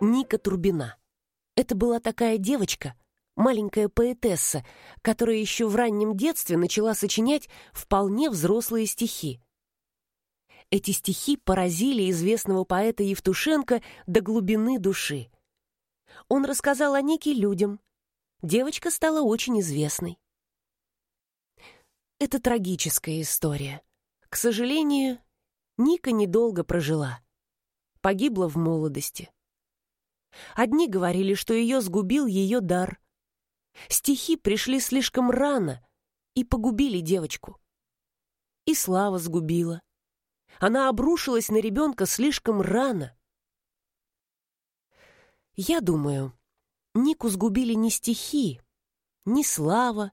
Ника Турбина. Это была такая девочка, маленькая поэтесса, которая еще в раннем детстве начала сочинять вполне взрослые стихи. Эти стихи поразили известного поэта Евтушенко до глубины души. Он рассказал о Нике людям. Девочка стала очень известной. Это трагическая история. К сожалению, Ника недолго прожила. Погибла в молодости. Одни говорили, что ее сгубил ее дар. Стихи пришли слишком рано и погубили девочку. И слава сгубила. Она обрушилась на ребенка слишком рано. Я думаю, Нику сгубили не стихи, не слава,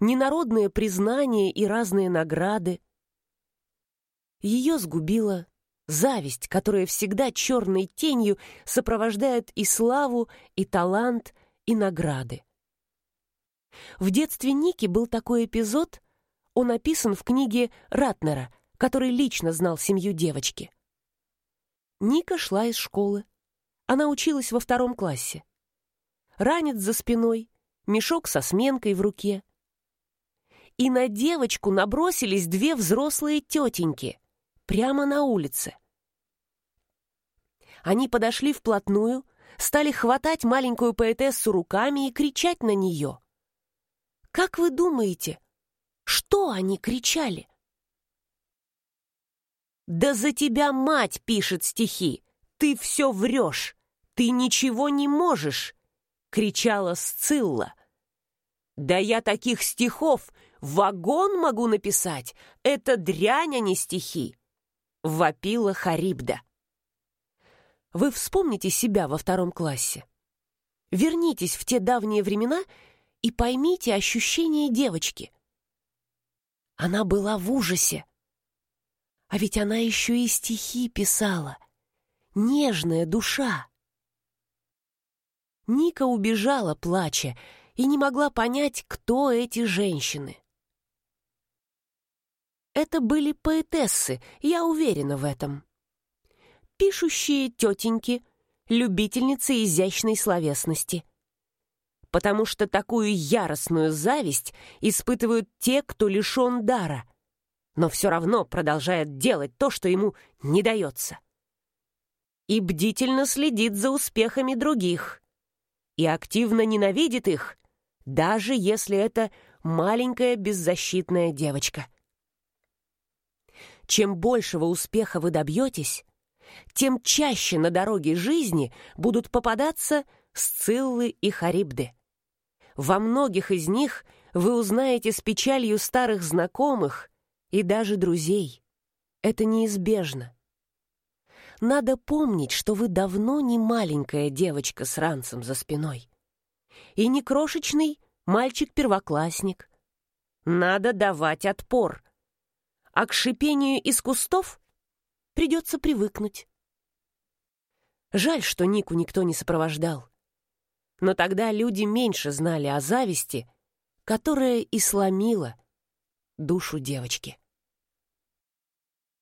не народное признание и разные награды. Ее сгубила зависть, которая всегда черной тенью сопровождает и славу, и талант, и награды. В детстве Ники был такой эпизод, он описан в книге Ратнера, который лично знал семью девочки. Ника шла из школы. Она училась во втором классе. Ранец за спиной, мешок со сменкой в руке. И на девочку набросились две взрослые тетеньки прямо на улице. Они подошли вплотную, стали хватать маленькую поэтессу руками и кричать на нее. Как вы думаете, что они кричали? «Да за тебя мать пишет стихи! Ты все врешь! Ты ничего не можешь!» — кричала Сцилла. «Да я таких стихов вагон могу написать! Это дрянь, а не стихи!» — вопила Харибда. Вы вспомните себя во втором классе. Вернитесь в те давние времена и поймите ощущение девочки. Она была в ужасе. А ведь она еще и стихи писала. Нежная душа. Ника убежала, плача, и не могла понять, кто эти женщины. Это были поэтессы, я уверена в этом. Пишущие тетеньки, любительницы изящной словесности. Потому что такую яростную зависть испытывают те, кто лишен дара — но все равно продолжает делать то, что ему не дается. И бдительно следит за успехами других. И активно ненавидит их, даже если это маленькая беззащитная девочка. Чем большего успеха вы добьетесь, тем чаще на дороге жизни будут попадаться Сциллы и Харибды. Во многих из них вы узнаете с печалью старых знакомых и даже друзей. Это неизбежно. Надо помнить, что вы давно не маленькая девочка с ранцем за спиной. И не крошечный мальчик-первоклассник. Надо давать отпор. А к шипению из кустов придется привыкнуть. Жаль, что Нику никто не сопровождал. Но тогда люди меньше знали о зависти, которая и сломила душу девочки.